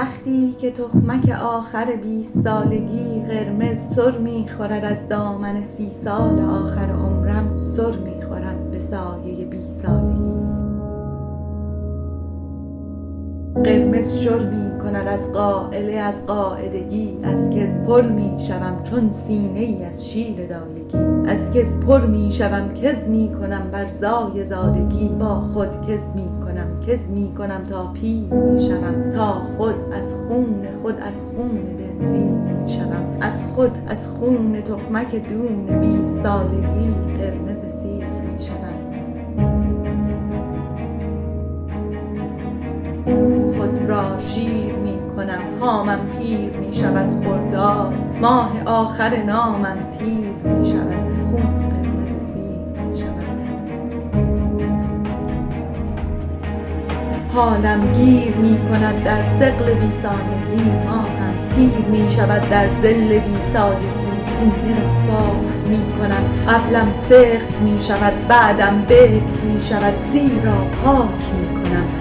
وقتی که تخمک آخر بیست سالگی قرمز سر می خورد از دامن سی سال آخر عمرم سر می خورم به سایه بی سالگی قرمز شر می کند از قائله از قاعدگی. از کز پر می شوم چون سینه ای از شیر دایگی. از کز پر می شوم کز می کنم بر زای زادگی. با خود کز می کنم کز می کنم تا پیر می شوم. تا خود از خون خود از خون بنزین می شوم. از خود از خون تخمک دون بیست سالگی قرمز را شیر می کنم خامم پیر می شود خرداد. ماه آخر نامم تیر می شود خون حالم گیر می کند در ثقل بی سامگی ماهم. تیر می شود در ظل بی سایگی سینه را صاف می کنم. قبلم سقط می شود بعدم بکر می شود. زیر را پاک می کنم.